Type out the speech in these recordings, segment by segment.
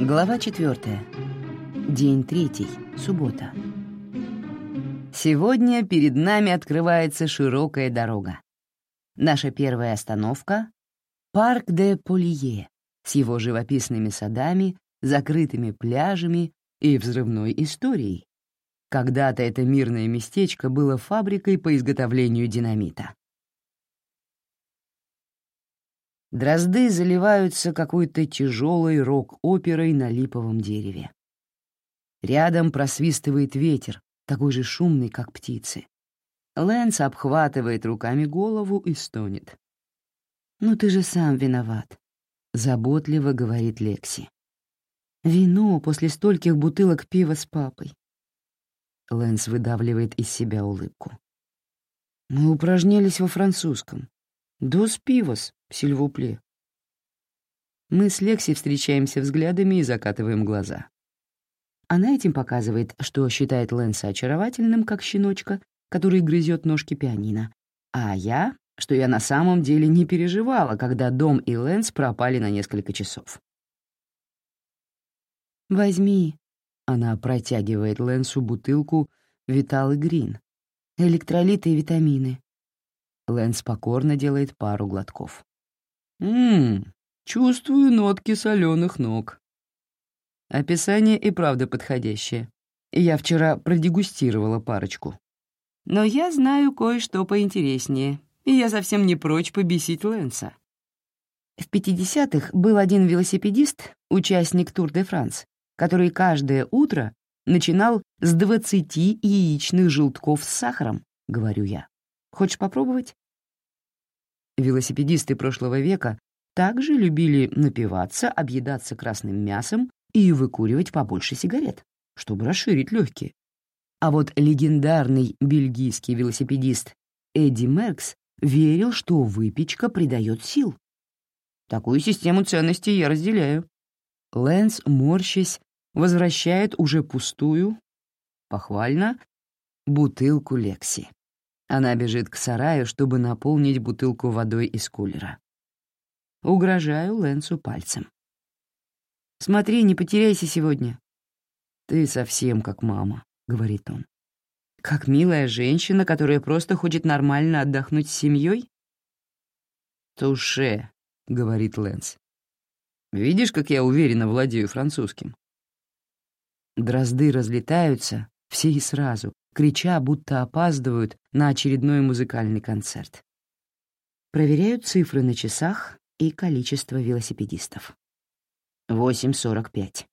Глава 4. День третий. Суббота. Сегодня перед нами открывается широкая дорога. Наша первая остановка — парк де Полие с его живописными садами, закрытыми пляжами и взрывной историей. Когда-то это мирное местечко было фабрикой по изготовлению динамита. Дрозды заливаются какой-то тяжелой рок-оперой на липовом дереве. Рядом просвистывает ветер, такой же шумный, как птицы. Лэнс обхватывает руками голову и стонет. «Ну ты же сам виноват», — заботливо говорит Лекси. «Вино после стольких бутылок пива с папой». Лэнс выдавливает из себя улыбку. «Мы упражнялись во французском. Дос пивос, сильвупле». Мы с Лекси встречаемся взглядами и закатываем глаза. Она этим показывает, что считает Лэнса очаровательным, как щеночка, который грызет ножки пианино, а я, что я на самом деле не переживала, когда Дом и Лэнс пропали на несколько часов. «Возьми», — она протягивает Лэнсу бутылку «Vital Green», электролиты и витамины. Лэнс покорно делает пару глотков. «Ммм, чувствую нотки соленых ног». Описание и правда подходящее. Я вчера продегустировала парочку. Но я знаю кое-что поинтереснее, и я совсем не прочь побесить Лэнса. В 50-х был один велосипедист, участник Тур-де-Франс, который каждое утро начинал с 20 яичных желтков с сахаром, говорю я. Хочешь попробовать? Велосипедисты прошлого века также любили напиваться, объедаться красным мясом и выкуривать побольше сигарет, чтобы расширить легкие. А вот легендарный бельгийский велосипедист Эдди Меркс верил, что выпечка придает сил. Такую систему ценностей я разделяю. Лэнс, морщась, возвращает уже пустую, похвально, бутылку Лекси. Она бежит к сараю, чтобы наполнить бутылку водой из кулера. Угрожаю Лэнсу пальцем. Смотри, не потеряйся сегодня». «Ты совсем как мама», — говорит он. «Как милая женщина, которая просто хочет нормально отдохнуть с семьей?» «Туше», — говорит Лэнс. «Видишь, как я уверенно владею французским?» Дрозды разлетаются, все и сразу, крича, будто опаздывают на очередной музыкальный концерт. Проверяют цифры на часах и количество велосипедистов. 8.45.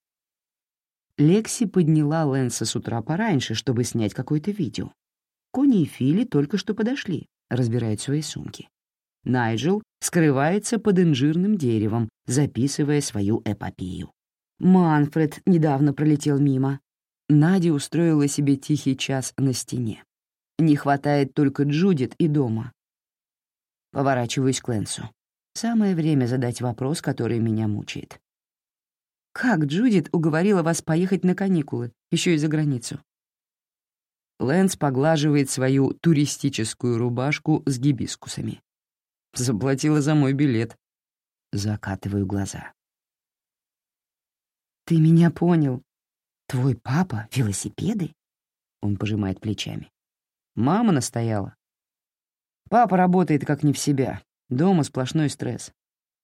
Лекси подняла Лэнса с утра пораньше, чтобы снять какое-то видео. Кони и Фили только что подошли, разбирают свои сумки. Найджел скрывается под инжирным деревом, записывая свою эпопею. Манфред недавно пролетел мимо. Надя устроила себе тихий час на стене. Не хватает только Джудит и дома. Поворачиваюсь к Лэнсу. Самое время задать вопрос, который меня мучает. Как Джудит уговорила вас поехать на каникулы, еще и за границу? Лэнс поглаживает свою туристическую рубашку с гибискусами. Заплатила за мой билет. Закатываю глаза. «Ты меня понял. Твой папа — велосипеды?» Он пожимает плечами. Мама настояла. Папа работает как не в себя. Дома сплошной стресс.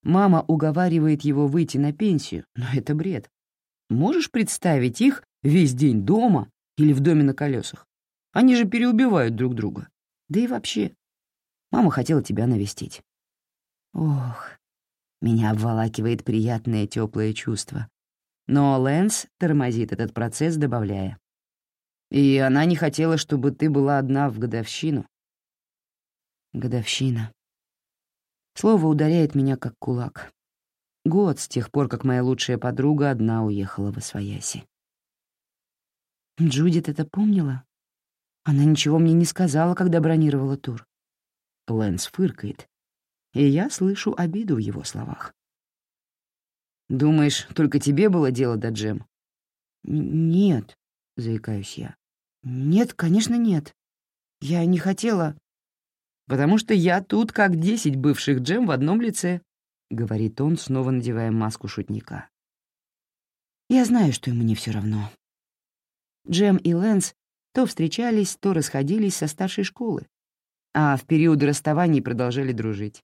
Мама уговаривает его выйти на пенсию, но это бред. Можешь представить их весь день дома или в доме на колесах? Они же переубивают друг друга. Да и вообще, мама хотела тебя навестить. Ох, меня обволакивает приятное теплое чувство. Но Лэнс тормозит этот процесс, добавляя. И она не хотела, чтобы ты была одна в годовщину. Годовщина. Слово ударяет меня как кулак. Год с тех пор, как моя лучшая подруга одна уехала в Освояси. Джудит это помнила? Она ничего мне не сказала, когда бронировала тур. Лэнс фыркает, и я слышу обиду в его словах. «Думаешь, только тебе было дело до Джем?» «Нет», — заикаюсь я. «Нет, конечно, нет. Я не хотела...» потому что я тут как десять бывших джем в одном лице», — говорит он, снова надевая маску шутника. Я знаю, что ему не все равно. Джем и Лэнс то встречались, то расходились со старшей школы, а в периоды расставаний продолжали дружить.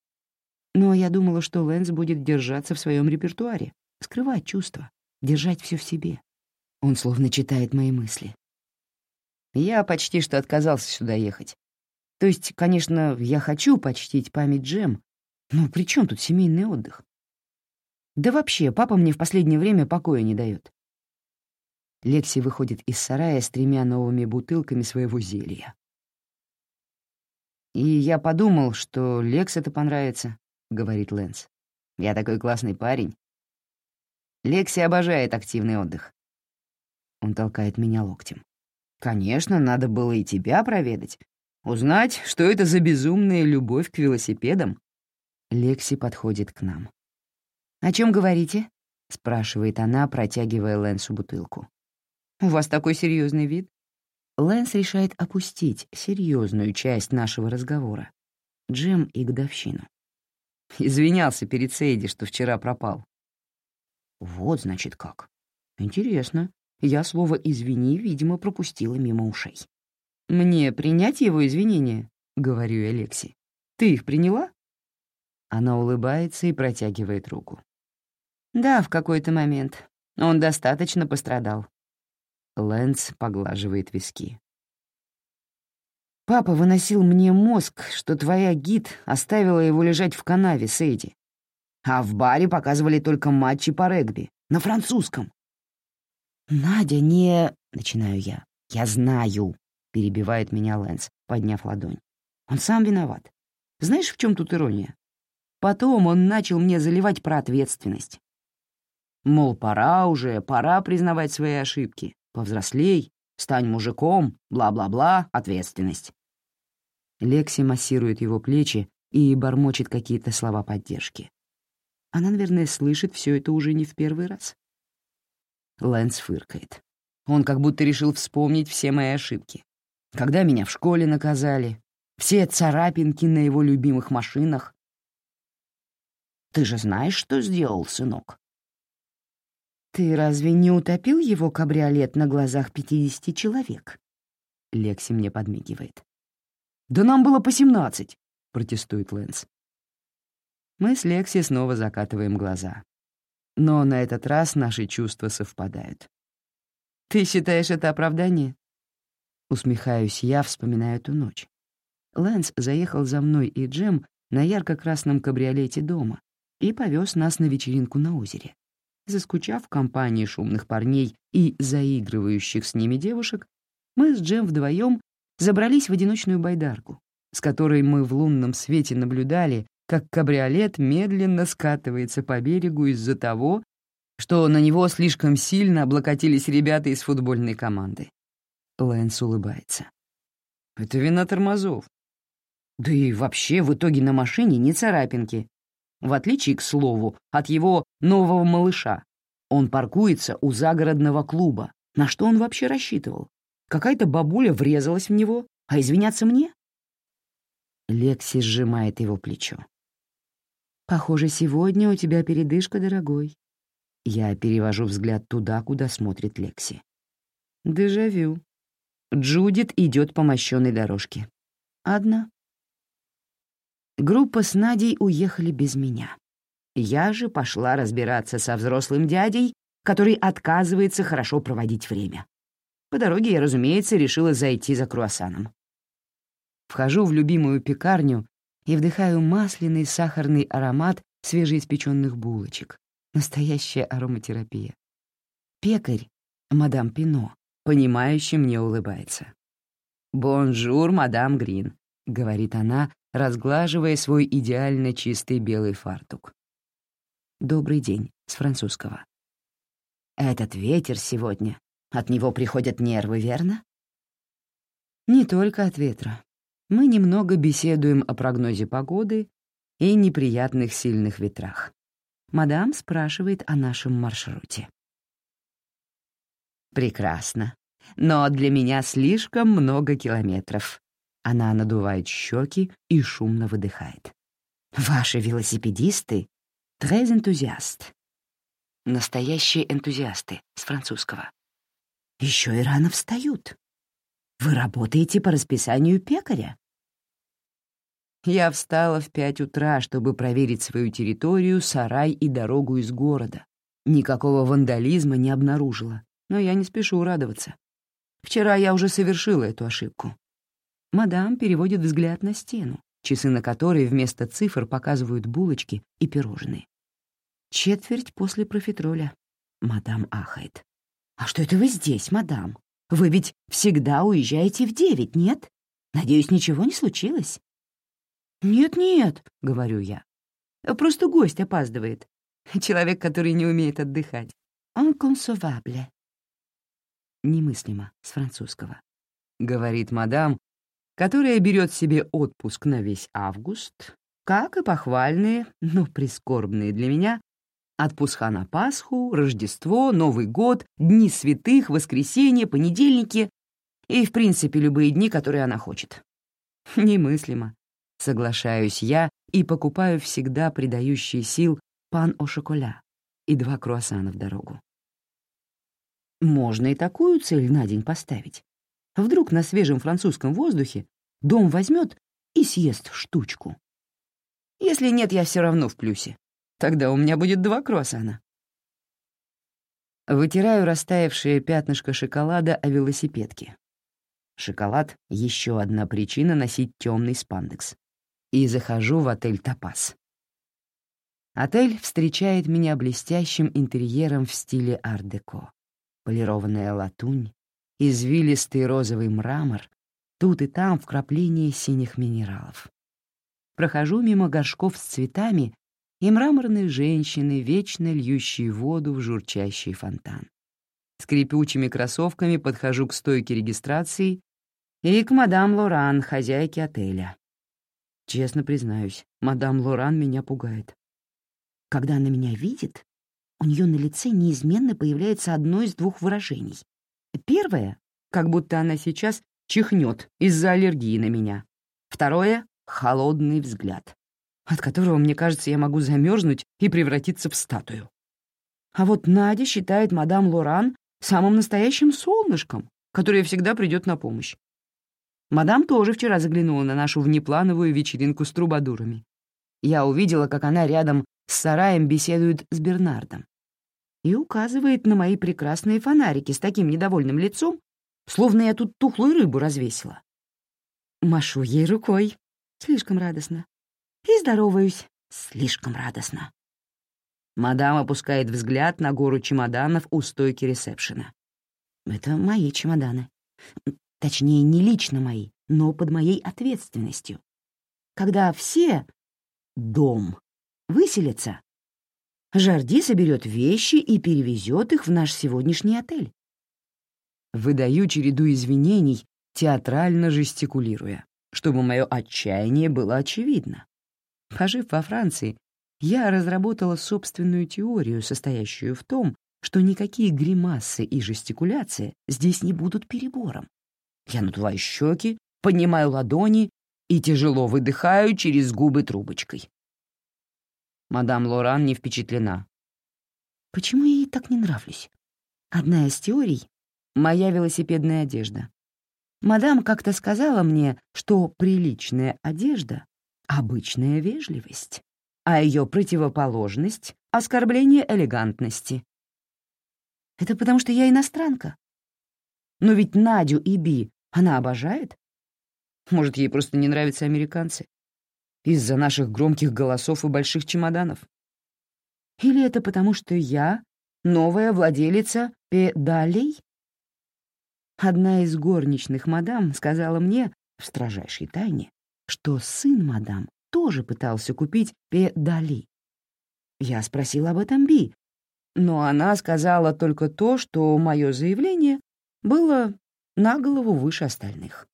Но я думала, что Лэнс будет держаться в своем репертуаре, скрывать чувства, держать все в себе. Он словно читает мои мысли. Я почти что отказался сюда ехать. То есть, конечно, я хочу почтить память Джем, но при чем тут семейный отдых? Да вообще, папа мне в последнее время покоя не дает. Лекси выходит из сарая с тремя новыми бутылками своего зелья. «И я подумал, что Лекс это понравится», — говорит Лэнс. «Я такой классный парень». Лекси обожает активный отдых. Он толкает меня локтем. «Конечно, надо было и тебя проведать. Узнать, что это за безумная любовь к велосипедам». Лекси подходит к нам. «О чем говорите?» — спрашивает она, протягивая Лэнсу бутылку. «У вас такой серьезный вид?» Лэнс решает опустить серьезную часть нашего разговора — Джем и годовщину. Извинялся перед Сейди, что вчера пропал. Вот, значит, как. Интересно. Я слово «извини», видимо, пропустила мимо ушей. «Мне принять его извинения?» — говорю я. «Ты их приняла?» Она улыбается и протягивает руку. «Да, в какой-то момент. Он достаточно пострадал». Лэнс поглаживает виски. «Папа выносил мне мозг, что твоя гид оставила его лежать в канаве, Сейди. А в баре показывали только матчи по регби, на французском. «Надя не...» — начинаю я. «Я знаю», — перебивает меня Лэнс, подняв ладонь. «Он сам виноват. Знаешь, в чем тут ирония? Потом он начал мне заливать про ответственность. Мол, пора уже, пора признавать свои ошибки. Повзрослей, стань мужиком, бла-бла-бла, ответственность. Лекси массирует его плечи и бормочет какие-то слова поддержки. Она, наверное, слышит все это уже не в первый раз. Лэнс фыркает. Он как будто решил вспомнить все мои ошибки. Когда меня в школе наказали, все царапинки на его любимых машинах. Ты же знаешь, что сделал, сынок? Ты разве не утопил его кабриолет на глазах пятидесяти человек? Лекси мне подмигивает. «Да нам было по семнадцать», — протестует Лэнс. Мы с Лекси снова закатываем глаза. Но на этот раз наши чувства совпадают. «Ты считаешь это оправдание?» Усмехаюсь я, вспоминая эту ночь. Лэнс заехал за мной и Джем на ярко-красном кабриолете дома и повез нас на вечеринку на озере. Заскучав в компании шумных парней и заигрывающих с ними девушек, мы с Джем вдвоем забрались в одиночную байдарку, с которой мы в лунном свете наблюдали, как кабриолет медленно скатывается по берегу из-за того, что на него слишком сильно облокотились ребята из футбольной команды. Лэнс улыбается. «Это вина тормозов. Да и вообще в итоге на машине не царапинки. В отличие, к слову, от его нового малыша. Он паркуется у загородного клуба. На что он вообще рассчитывал? Какая-то бабуля врезалась в него, а извиняться мне? Лекси сжимает его плечо. «Похоже, сегодня у тебя передышка, дорогой». Я перевожу взгляд туда, куда смотрит Лекси. Дежавю. Джудит идет по мощенной дорожке. Одна. Группа с Надей уехали без меня. Я же пошла разбираться со взрослым дядей, который отказывается хорошо проводить время. По дороге я, разумеется, решила зайти за круассаном. Вхожу в любимую пекарню и вдыхаю масляный сахарный аромат свежеиспеченных булочек. Настоящая ароматерапия. Пекарь, мадам Пино, понимающе мне улыбается. «Bonjour, мадам Грин», — говорит она, разглаживая свой идеально чистый белый фартук. «Добрый день» с французского. «Этот ветер сегодня. От него приходят нервы, верно?» «Не только от ветра мы немного беседуем о прогнозе погоды и неприятных сильных ветрах. Мадам спрашивает о нашем маршруте. «Прекрасно. Но для меня слишком много километров». Она надувает щеки и шумно выдыхает. «Ваши велосипедисты — très энтузиаст». Настоящие энтузиасты с французского. Еще и рано встают. Вы работаете по расписанию пекаря? Я встала в пять утра, чтобы проверить свою территорию, сарай и дорогу из города. Никакого вандализма не обнаружила, но я не спешу радоваться. Вчера я уже совершила эту ошибку. Мадам переводит взгляд на стену, часы на которой вместо цифр показывают булочки и пирожные. Четверть после профитроля. Мадам ахает. «А что это вы здесь, мадам? Вы ведь всегда уезжаете в девять, нет? Надеюсь, ничего не случилось?» «Нет-нет», — говорю я. «Просто гость опаздывает. Человек, который не умеет отдыхать. «Inconcevable». Немыслимо с французского. Говорит мадам, которая берет себе отпуск на весь август, как и похвальные, но прискорбные для меня, отпуска на Пасху, Рождество, Новый год, Дни святых, воскресенье, понедельники и, в принципе, любые дни, которые она хочет. Немыслимо. Соглашаюсь я и покупаю всегда придающие сил пан о шоколя и два круассана в дорогу. Можно и такую цель на день поставить. Вдруг на свежем французском воздухе дом возьмет и съест штучку. Если нет, я все равно в плюсе. Тогда у меня будет два круассана. Вытираю растаявшее пятнышко шоколада о велосипедке. Шоколад — еще одна причина носить темный спандекс. И захожу в отель «Топас». Отель встречает меня блестящим интерьером в стиле ар-деко. Полированная латунь, извилистый розовый мрамор, тут и там вкрапление синих минералов. Прохожу мимо горшков с цветами и мраморной женщины, вечно льющей воду в журчащий фонтан. Скрипучими кроссовками подхожу к стойке регистрации и к мадам Лоран, хозяйке отеля. Честно признаюсь, мадам Лоран меня пугает. Когда она меня видит, у нее на лице неизменно появляется одно из двух выражений. Первое, как будто она сейчас чихнет из-за аллергии на меня. Второе — холодный взгляд, от которого, мне кажется, я могу замерзнуть и превратиться в статую. А вот Надя считает мадам Лоран самым настоящим солнышком, которое всегда придет на помощь. Мадам тоже вчера заглянула на нашу внеплановую вечеринку с трубадурами. Я увидела, как она рядом с сараем беседует с Бернардом и указывает на мои прекрасные фонарики с таким недовольным лицом, словно я тут тухлую рыбу развесила. Машу ей рукой. Слишком радостно. И здороваюсь. Слишком радостно. Мадам опускает взгляд на гору чемоданов у стойки ресепшена. Это мои чемоданы. Точнее, не лично мои, но под моей ответственностью. Когда все дом выселятся, Жарди соберет вещи и перевезет их в наш сегодняшний отель. Выдаю череду извинений, театрально жестикулируя, чтобы мое отчаяние было очевидно. Пожив во Франции, я разработала собственную теорию, состоящую в том, что никакие гримасы и жестикуляции здесь не будут перебором. Я надуваю щеки, поднимаю ладони и тяжело выдыхаю через губы трубочкой. Мадам Лоран не впечатлена. Почему я ей так не нравлюсь? Одна из теорий — моя велосипедная одежда. Мадам как-то сказала мне, что приличная одежда — обычная вежливость, а ее противоположность — оскорбление элегантности. Это потому что я иностранка. Но ведь Надю и Би она обожает? Может, ей просто не нравятся американцы? Из-за наших громких голосов и больших чемоданов? Или это потому, что я новая владелица педалей? Одна из горничных мадам сказала мне в строжайшей тайне, что сын мадам тоже пытался купить педали. Я спросила об этом Би, но она сказала только то, что мое заявление было на голову выше остальных.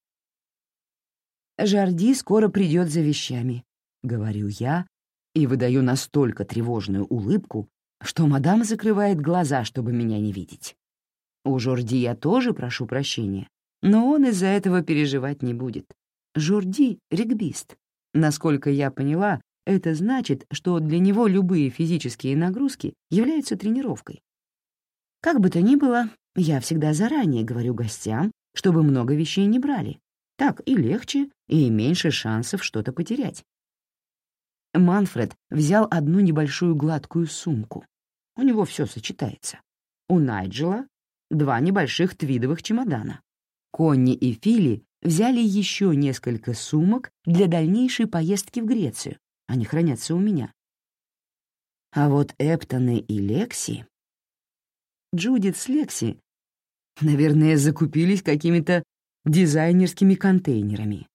«Жарди скоро придет за вещами», — говорю я и выдаю настолько тревожную улыбку, что мадам закрывает глаза, чтобы меня не видеть. У Жорди я тоже прошу прощения, но он из-за этого переживать не будет. Жорди — регбист. Насколько я поняла, это значит, что для него любые физические нагрузки являются тренировкой. Как бы то ни было, я всегда заранее говорю гостям, чтобы много вещей не брали. Так и легче, и меньше шансов что-то потерять. Манфред взял одну небольшую гладкую сумку. У него все сочетается. У Найджела — два небольших твидовых чемодана. Конни и Фили взяли еще несколько сумок для дальнейшей поездки в Грецию. Они хранятся у меня. А вот Эптоны и Лекси... Джудит с Лекси, наверное, закупились какими-то дизайнерскими контейнерами.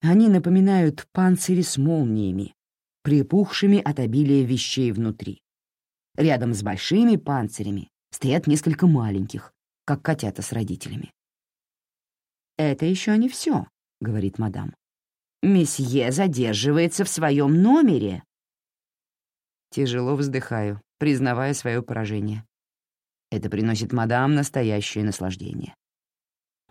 Они напоминают панцири с молниями, припухшими от обилия вещей внутри. Рядом с большими панцирями стоят несколько маленьких, как котята с родителями. «Это еще не все», — говорит мадам. «Месье задерживается в своем номере». Тяжело вздыхаю, признавая свое поражение. Это приносит мадам настоящее наслаждение.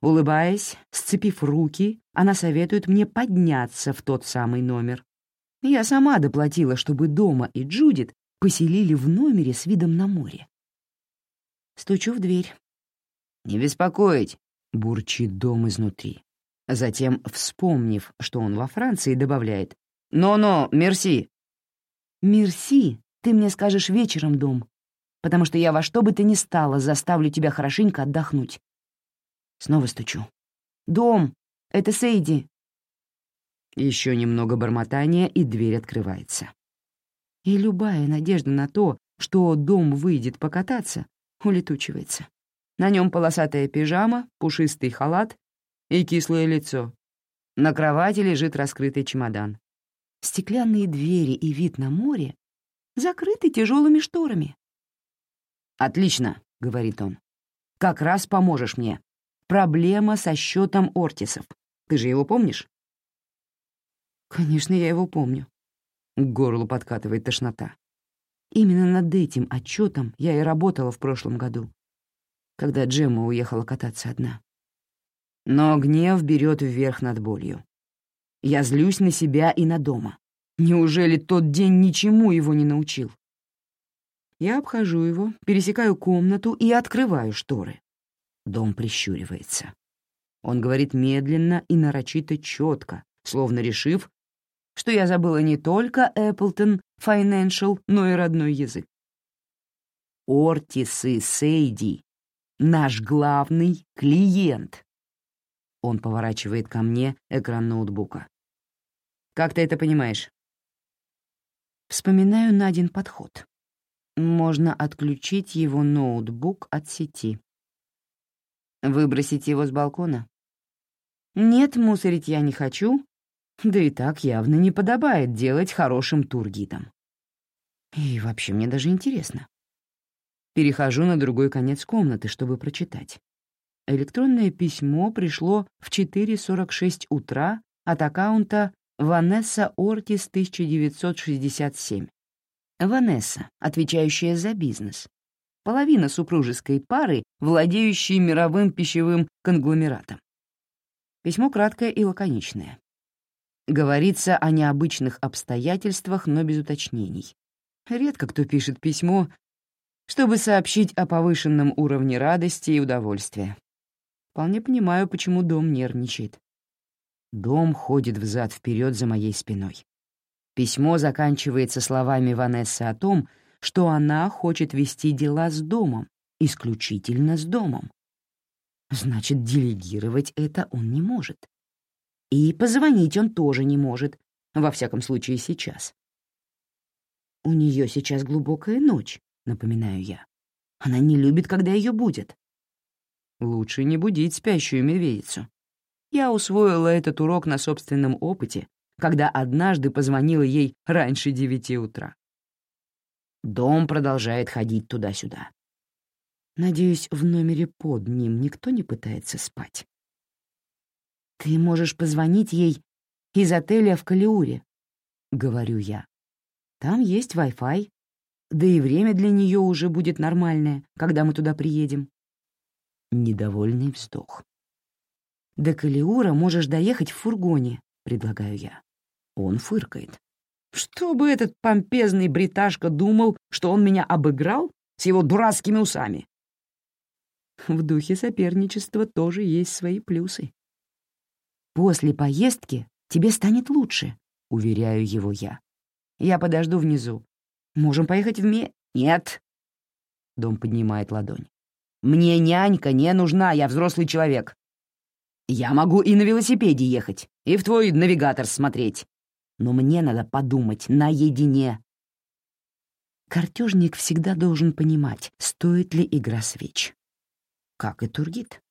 Улыбаясь, сцепив руки, она советует мне подняться в тот самый номер. Я сама доплатила, чтобы Дома и Джудит поселили в номере с видом на море. Стучу в дверь. «Не беспокоить», — бурчит Дом изнутри. Затем, вспомнив, что он во Франции, добавляет «Но-но, мерси». «Мерси, ты мне скажешь вечером, Дом, потому что я во что бы то ни стало заставлю тебя хорошенько отдохнуть. Снова стучу. «Дом! Это Сейди!» Еще немного бормотания, и дверь открывается. И любая надежда на то, что дом выйдет покататься, улетучивается. На нем полосатая пижама, пушистый халат и кислое лицо. На кровати лежит раскрытый чемодан. Стеклянные двери и вид на море закрыты тяжелыми шторами. «Отлично», — говорит он. «Как раз поможешь мне. Проблема со счетом Ортисов. Ты же его помнишь?» «Конечно, я его помню». К горлу подкатывает тошнота. Именно над этим отчетом я и работала в прошлом году, когда Джемма уехала кататься одна. Но гнев берет вверх над болью. Я злюсь на себя и на дома. Неужели тот день ничему его не научил? Я обхожу его, пересекаю комнату и открываю шторы. Дом прищуривается. Он говорит медленно и нарочито четко, словно решив, что я забыла не только Эпплтон Financial, но и родной язык. Ортисы Сейди — наш главный клиент. Он поворачивает ко мне экран ноутбука. Как ты это понимаешь? Вспоминаю Надин подход. Можно отключить его ноутбук от сети. Выбросить его с балкона? Нет, мусорить я не хочу, да и так явно не подобает делать хорошим тургидом. И вообще мне даже интересно. Перехожу на другой конец комнаты, чтобы прочитать. Электронное письмо пришло в 4.46 утра от аккаунта Ванесса Ортис 1967. Ванесса, отвечающая за бизнес половина супружеской пары, владеющей мировым пищевым конгломератом. Письмо краткое и лаконичное. Говорится о необычных обстоятельствах, но без уточнений. Редко кто пишет письмо, чтобы сообщить о повышенном уровне радости и удовольствия. Вполне понимаю, почему дом нервничает. Дом ходит взад-вперед за моей спиной. Письмо заканчивается словами Ванессы о том, что она хочет вести дела с домом, исключительно с домом. Значит, делегировать это он не может. И позвонить он тоже не может, во всяком случае сейчас. У нее сейчас глубокая ночь, напоминаю я. Она не любит, когда ее будет. Лучше не будить спящую медведицу. Я усвоила этот урок на собственном опыте, когда однажды позвонила ей раньше девяти утра. Дом продолжает ходить туда-сюда. Надеюсь, в номере под ним никто не пытается спать. «Ты можешь позвонить ей из отеля в Калиуре», — говорю я. «Там есть Wi-Fi, да и время для нее уже будет нормальное, когда мы туда приедем». Недовольный вздох. «До Калиура можешь доехать в фургоне», — предлагаю я. Он фыркает. Чтобы этот помпезный бриташка думал, что он меня обыграл с его дурацкими усами. В духе соперничества тоже есть свои плюсы. После поездки тебе станет лучше, уверяю его я. Я подожду внизу. Можем поехать вме... Нет. Дом поднимает ладонь. Мне нянька не нужна, я взрослый человек. Я могу и на велосипеде ехать, и в твой навигатор смотреть. Но мне надо подумать наедине. Картежник всегда должен понимать, стоит ли игра свеч. Как и Тургит.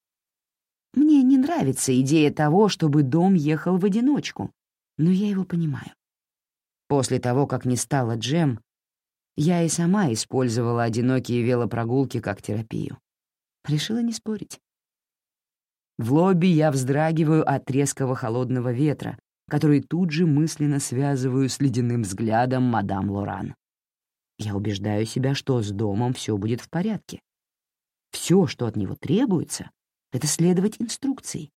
Мне не нравится идея того, чтобы дом ехал в одиночку, но я его понимаю. После того, как не стало Джем, я и сама использовала одинокие велопрогулки как терапию. Решила не спорить. В лобби я вздрагиваю от резкого холодного ветра, который тут же мысленно связываю с ледяным взглядом мадам Лоран. Я убеждаю себя, что с домом все будет в порядке. Все, что от него требуется, — это следовать инструкции,